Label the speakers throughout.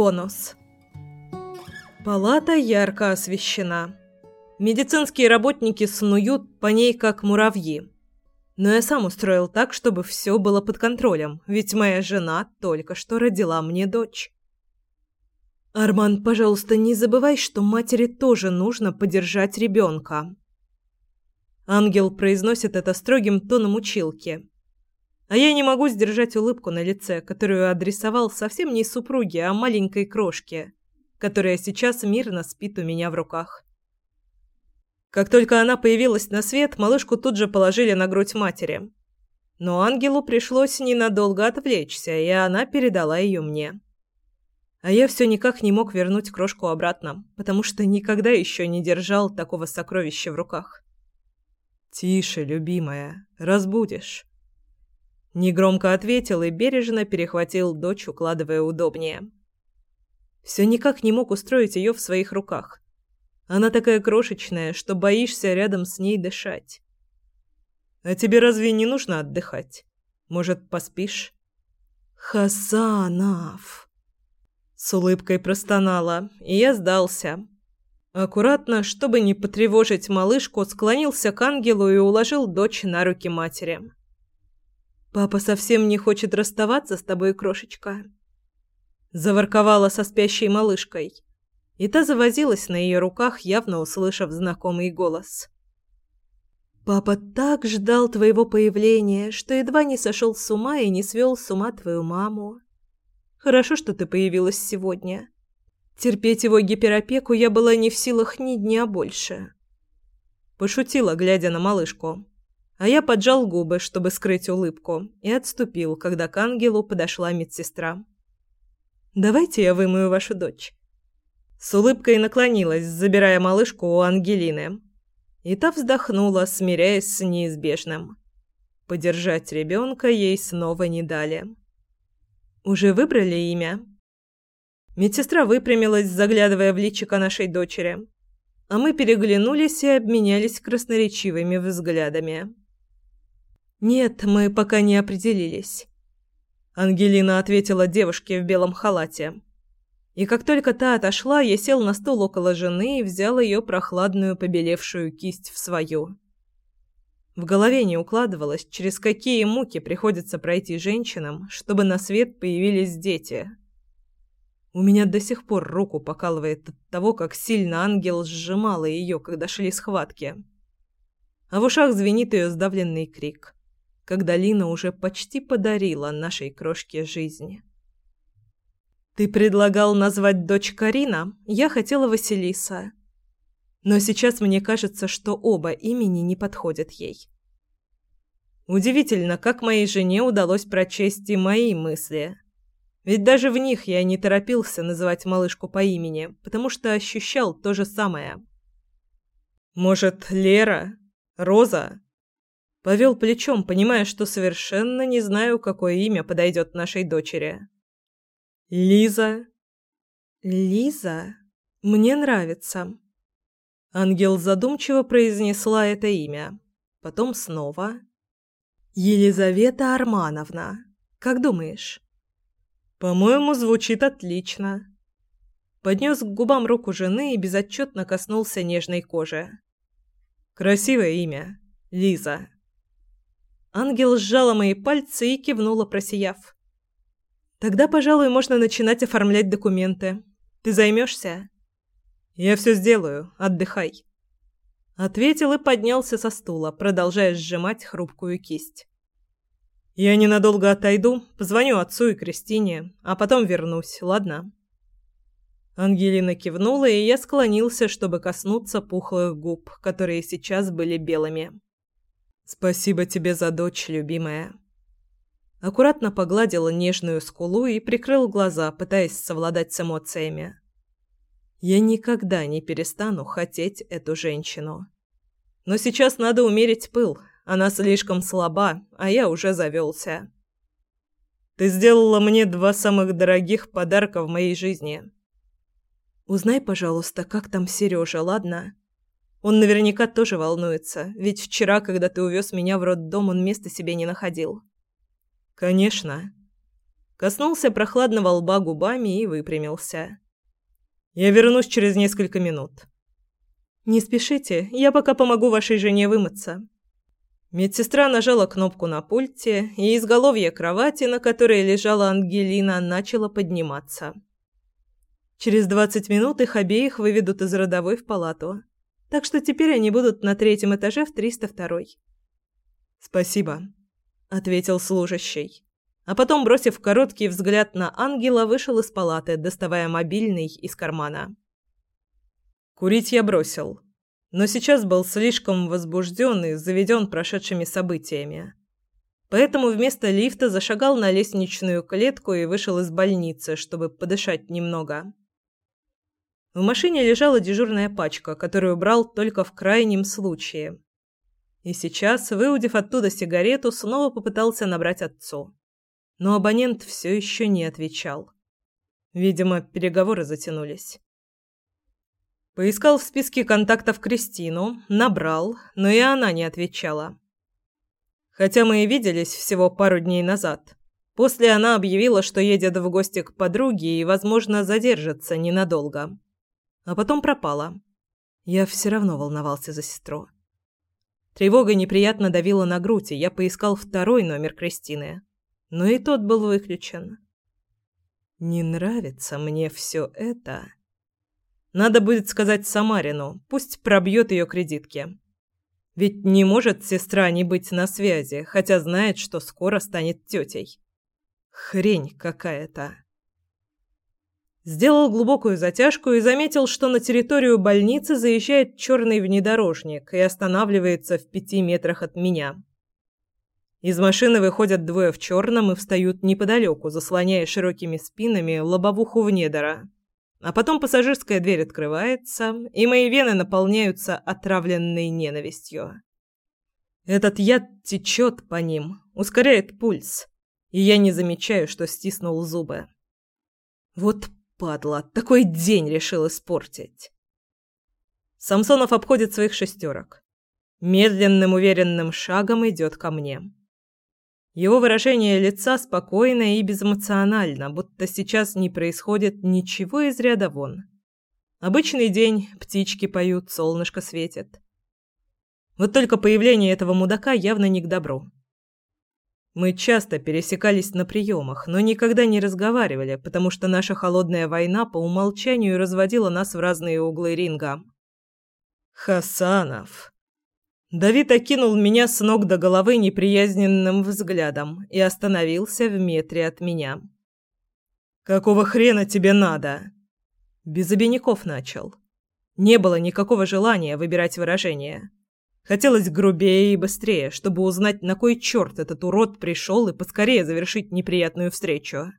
Speaker 1: Бонус. Палата ярко освещена. Медицинские работники снуют по ней, как муравьи. Но я сам устроил так, чтобы все было под контролем, ведь моя жена только что родила мне дочь. «Арман, пожалуйста, не забывай, что матери тоже нужно подержать ребенка». Ангел произносит это строгим тоном училки. А я не могу сдержать улыбку на лице, которую адресовал совсем не супруге, а маленькой крошке, которая сейчас мирно спит у меня в руках. Как только она появилась на свет, малышку тут же положили на грудь матери. Но ангелу пришлось ненадолго отвлечься, и она передала ее мне. А я все никак не мог вернуть крошку обратно, потому что никогда еще не держал такого сокровища в руках. «Тише, любимая, разбудишь». Негромко ответил и бережно перехватил дочь, укладывая удобнее. Все никак не мог устроить ее в своих руках. Она такая крошечная, что боишься рядом с ней дышать. «А тебе разве не нужно отдыхать? Может, поспишь?» «Хасанов!» С улыбкой простонала, и я сдался. Аккуратно, чтобы не потревожить малышку, склонился к ангелу и уложил дочь на руки матери. «Папа совсем не хочет расставаться с тобой, крошечка». Заворковала со спящей малышкой. И та завозилась на ее руках, явно услышав знакомый голос. «Папа так ждал твоего появления, что едва не сошел с ума и не свел с ума твою маму. Хорошо, что ты появилась сегодня. Терпеть его гиперопеку я была не в силах ни дня больше. Пошутила, глядя на малышку. А я поджал губы, чтобы скрыть улыбку, и отступил, когда к ангелу подошла медсестра. «Давайте я вымою вашу дочь». С улыбкой наклонилась, забирая малышку у Ангелины. И та вздохнула, смиряясь с неизбежным. Подержать ребенка ей снова не дали. Уже выбрали имя?» Медсестра выпрямилась, заглядывая в личико нашей дочери. А мы переглянулись и обменялись красноречивыми взглядами. «Нет, мы пока не определились», — Ангелина ответила девушке в белом халате. И как только та отошла, я сел на стул около жены и взял ее прохладную побелевшую кисть в свою. В голове не укладывалось, через какие муки приходится пройти женщинам, чтобы на свет появились дети. У меня до сих пор руку покалывает от того, как сильно ангел сжимала ее, когда шли схватки. А в ушах звенит ее сдавленный крик, когда Лина уже почти подарила нашей крошке жизнь. «Ты предлагал назвать дочь Карина? Я хотела Василиса. Но сейчас мне кажется, что оба имени не подходят ей. Удивительно, как моей жене удалось прочесть и мои мысли. Ведь даже в них я не торопился называть малышку по имени, потому что ощущал то же самое. «Может, Лера? Роза?» Повел плечом, понимая, что совершенно не знаю, какое имя подойдет нашей дочери. «Лиза?» «Лиза? Мне нравится». Ангел задумчиво произнесла это имя. Потом снова. «Елизавета Армановна. Как думаешь?» «По-моему, звучит отлично». Поднес к губам руку жены и безотчетно коснулся нежной кожи. «Красивое имя. Лиза». Ангел сжала мои пальцы и кивнула, просияв. «Тогда, пожалуй, можно начинать оформлять документы. Ты займешься?» «Я все сделаю. Отдыхай». Ответил и поднялся со стула, продолжая сжимать хрупкую кисть. «Я ненадолго отойду, позвоню отцу и Кристине, а потом вернусь, ладно?» Ангелина кивнула, и я склонился, чтобы коснуться пухлых губ, которые сейчас были белыми. «Спасибо тебе за дочь, любимая». Аккуратно погладила нежную скулу и прикрыл глаза, пытаясь совладать с эмоциями. Я никогда не перестану хотеть эту женщину. Но сейчас надо умерить пыл. Она слишком слаба, а я уже завелся. Ты сделала мне два самых дорогих подарка в моей жизни. Узнай, пожалуйста, как там Сережа, ладно? Он наверняка тоже волнуется, ведь вчера, когда ты увез меня в роддом, он места себе не находил. Конечно. Коснулся прохладного лба губами и выпрямился. «Я вернусь через несколько минут». «Не спешите, я пока помогу вашей жене вымыться». Медсестра нажала кнопку на пульте, и изголовье кровати, на которой лежала Ангелина, начало подниматься. Через двадцать минут их обеих выведут из родовой в палату. Так что теперь они будут на третьем этаже в 302. «Спасибо», — ответил служащий. А потом, бросив короткий взгляд на ангела, вышел из палаты, доставая мобильный из кармана. Курить я бросил, но сейчас был слишком возбужден и заведен прошедшими событиями. Поэтому вместо лифта зашагал на лестничную клетку и вышел из больницы, чтобы подышать немного. В машине лежала дежурная пачка, которую брал только в крайнем случае. И сейчас, выудив оттуда сигарету, снова попытался набрать отцу. Но абонент все еще не отвечал. Видимо, переговоры затянулись. Поискал в списке контактов Кристину, набрал, но и она не отвечала. Хотя мы и виделись всего пару дней назад. После она объявила, что едет в гости к подруге и, возможно, задержится ненадолго а потом пропала. Я все равно волновался за сестру. Тревога неприятно давила на грудь, и я поискал второй номер Кристины, но и тот был выключен. Не нравится мне все это. Надо будет сказать Самарину, пусть пробьет ее кредитки. Ведь не может сестра не быть на связи, хотя знает, что скоро станет тетей. Хрень какая-то. Сделал глубокую затяжку и заметил, что на территорию больницы заезжает черный внедорожник и останавливается в пяти метрах от меня. Из машины выходят двое в черном и встают неподалеку, заслоняя широкими спинами лобовуху внедора. А потом пассажирская дверь открывается, и мои вены наполняются отравленной ненавистью. Этот яд течет по ним, ускоряет пульс, и я не замечаю, что стиснул зубы. Вот Падла, такой день решил испортить. Самсонов обходит своих шестерок. Медленным уверенным шагом идет ко мне. Его выражение лица спокойно и безэмоционально, будто сейчас не происходит ничего из ряда вон. Обычный день, птички поют, солнышко светит. Вот только появление этого мудака явно не к добру. Мы часто пересекались на приемах, но никогда не разговаривали, потому что наша холодная война по умолчанию разводила нас в разные углы ринга. Хасанов. Давид окинул меня с ног до головы неприязненным взглядом и остановился в метре от меня. «Какого хрена тебе надо?» Без обиняков начал. Не было никакого желания выбирать выражение. Хотелось грубее и быстрее, чтобы узнать, на кой черт этот урод пришел и поскорее завершить неприятную встречу.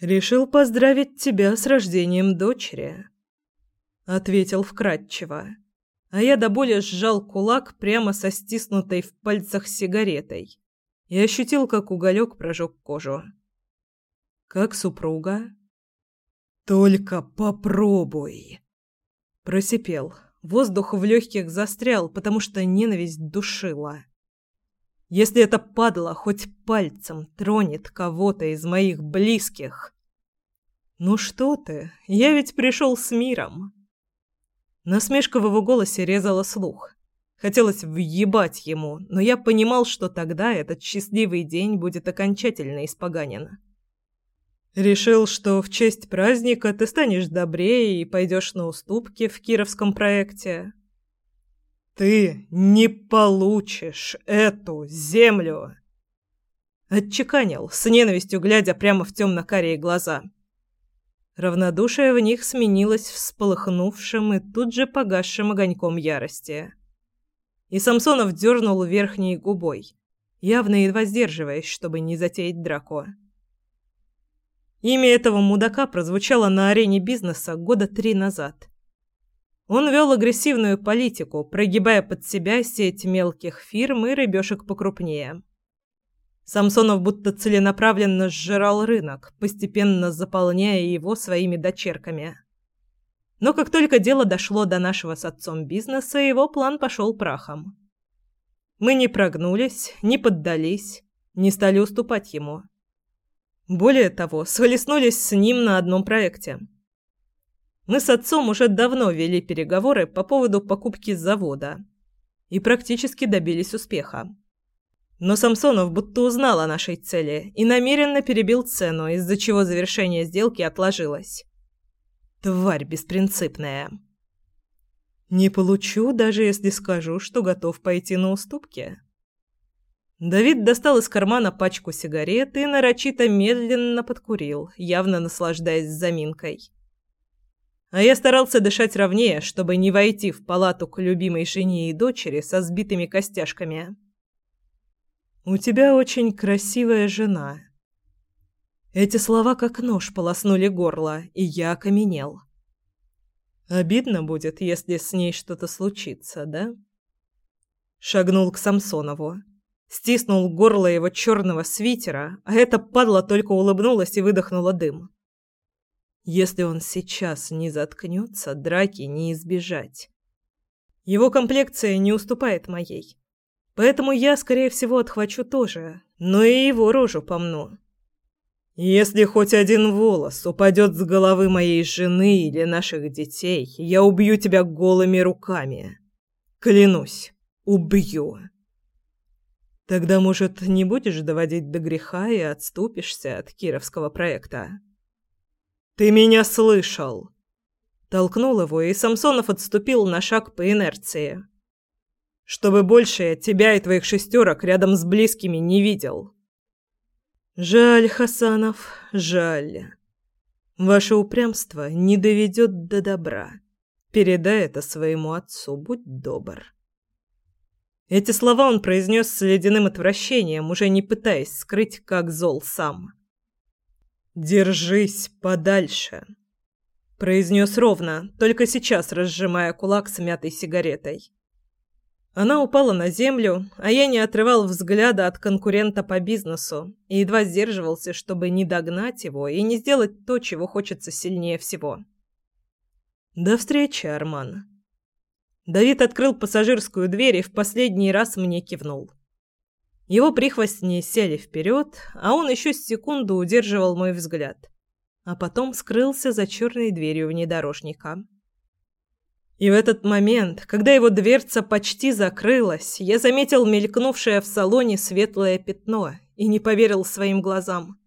Speaker 1: «Решил поздравить тебя с рождением дочери», — ответил вкратчиво. А я до боли сжал кулак прямо со стиснутой в пальцах сигаретой и ощутил, как уголек прожег кожу. «Как супруга?» «Только попробуй!» Просипел, Воздух в легких застрял, потому что ненависть душила. Если это падла хоть пальцем тронет кого-то из моих близких... Ну что ты, я ведь пришел с миром. Насмешка в его голосе резала слух. Хотелось въебать ему, но я понимал, что тогда этот счастливый день будет окончательно испоганен. Решил, что в честь праздника ты станешь добрее и пойдешь на уступки в кировском проекте. Ты не получишь эту землю. Отчеканил, с ненавистью глядя прямо в темно-карие глаза. Равнодушие в них сменилось всполыхнувшим и тут же погасшим огоньком ярости. И Самсонов дернул верхней губой, явно едва сдерживаясь, чтобы не затеять драку. Имя этого мудака прозвучало на арене бизнеса года три назад. Он вел агрессивную политику, прогибая под себя сеть мелких фирм и рыбешек покрупнее. Самсонов будто целенаправленно сжирал рынок, постепенно заполняя его своими дочерками. Но как только дело дошло до нашего с отцом бизнеса, его план пошел прахом. Мы не прогнулись, не поддались, не стали уступать ему. Более того, схлестнулись с ним на одном проекте. Мы с отцом уже давно вели переговоры по поводу покупки завода и практически добились успеха. Но Самсонов будто узнал о нашей цели и намеренно перебил цену, из-за чего завершение сделки отложилось. Тварь беспринципная. Не получу, даже если скажу, что готов пойти на уступки. Давид достал из кармана пачку сигарет и нарочито медленно подкурил, явно наслаждаясь заминкой. А я старался дышать ровнее, чтобы не войти в палату к любимой жене и дочери со сбитыми костяшками. «У тебя очень красивая жена». Эти слова как нож полоснули горло, и я окаменел. Обидно будет, если с ней что-то случится, да? Шагнул к Самсонову стиснул горло его черного свитера, а эта падла только улыбнулась и выдохнула дым. Если он сейчас не заткнется, драки не избежать. Его комплекция не уступает моей. Поэтому я, скорее всего, отхвачу тоже, но и его рожу помну. Если хоть один волос упадет с головы моей жены или наших детей, я убью тебя голыми руками. Клянусь, убью. Тогда, может, не будешь доводить до греха и отступишься от кировского проекта? Ты меня слышал. Толкнул его, и Самсонов отступил на шаг по инерции. Чтобы больше я тебя и твоих шестерок рядом с близкими не видел. Жаль, Хасанов, жаль. Ваше упрямство не доведет до добра. Передай это своему отцу, будь добр. Эти слова он произнес с ледяным отвращением, уже не пытаясь скрыть, как зол сам. «Держись подальше», — произнес ровно, только сейчас разжимая кулак с мятой сигаретой. Она упала на землю, а я не отрывал взгляда от конкурента по бизнесу и едва сдерживался, чтобы не догнать его и не сделать то, чего хочется сильнее всего. «До встречи, Арман», Давид открыл пассажирскую дверь и в последний раз мне кивнул. Его прихвостни сели вперед, а он еще секунду удерживал мой взгляд, а потом скрылся за черной дверью внедорожника. И в этот момент, когда его дверца почти закрылась, я заметил мелькнувшее в салоне светлое пятно и не поверил своим глазам.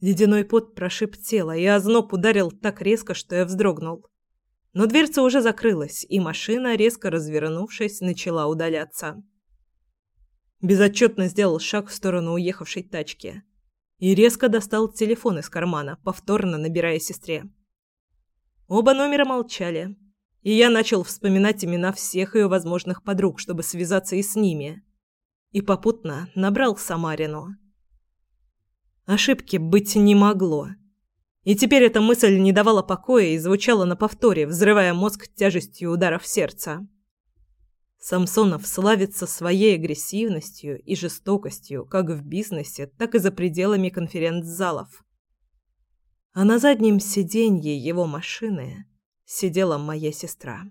Speaker 1: Ледяной пот прошиб тело, и озноб ударил так резко, что я вздрогнул. Но дверца уже закрылась, и машина, резко развернувшись, начала удаляться. Безотчетно сделал шаг в сторону уехавшей тачки и резко достал телефон из кармана, повторно набирая сестре. Оба номера молчали, и я начал вспоминать имена всех ее возможных подруг, чтобы связаться и с ними. И попутно набрал Самарину. Ошибки быть не могло. И теперь эта мысль не давала покоя и звучала на повторе, взрывая мозг тяжестью ударов сердца. Самсонов славится своей агрессивностью и жестокостью как в бизнесе, так и за пределами конференц-залов. А на заднем сиденье его машины сидела моя сестра.